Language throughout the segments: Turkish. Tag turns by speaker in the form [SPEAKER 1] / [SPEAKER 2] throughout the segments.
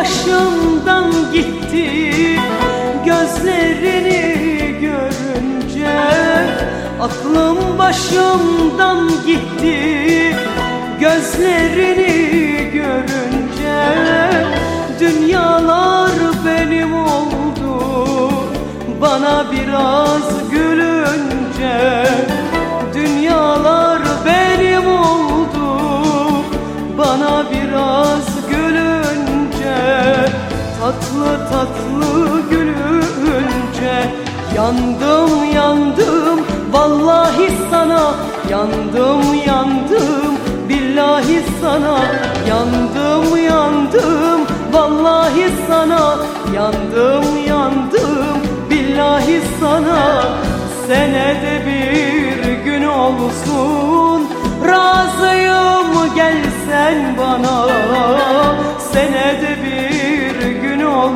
[SPEAKER 1] başımdan gitti. Gözlerini görünce Aklım başımdan gitti. Gözlerini görünce Dünyalar benim oldu. Bana biraz gülünce Dünyalar benim oldu. Bana biraz Tatlı tatlı gülünce Yandım yandım. Vallahi sana Yandım yandım. Billahi sana Yandım yandım. Vallahi sana Yandım yandım. Billahi sana Senede bir gün olsun. Razıyım gelsen bana. Senede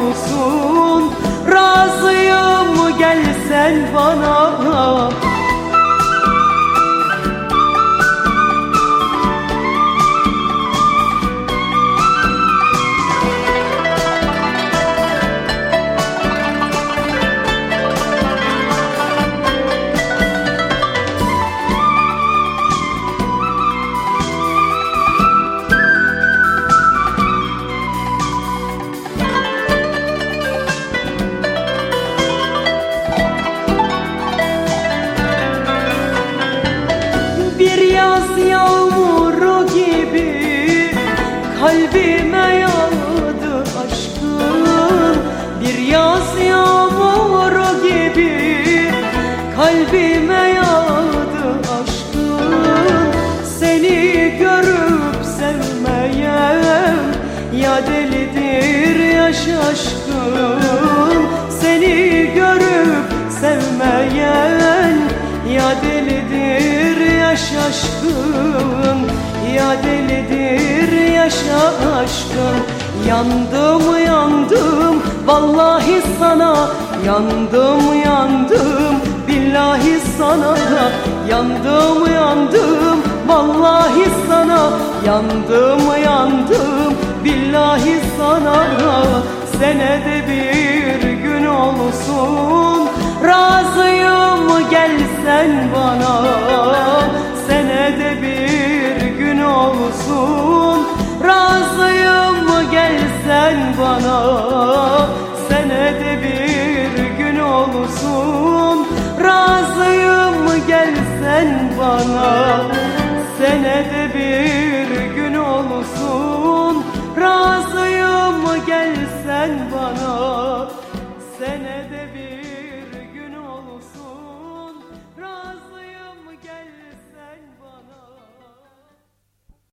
[SPEAKER 1] olsun. Razıyım gelsen bana Ya delidir ya şaşkın Seni görüp sevmeyen Ya delidir ya şaşkın Ya delidir ya şaşkın Yandım yandım vallahi sana Yandım yandım. Billahi sana Yandım yandım vallahi sana Yandım yandım. Billahi sana Senede bir gün olsun. Razıyım gelsen bana. Senede bir gün olsun. Razıyım gelsen bana. Senede bir gün olsun. Razıyım gelsen bana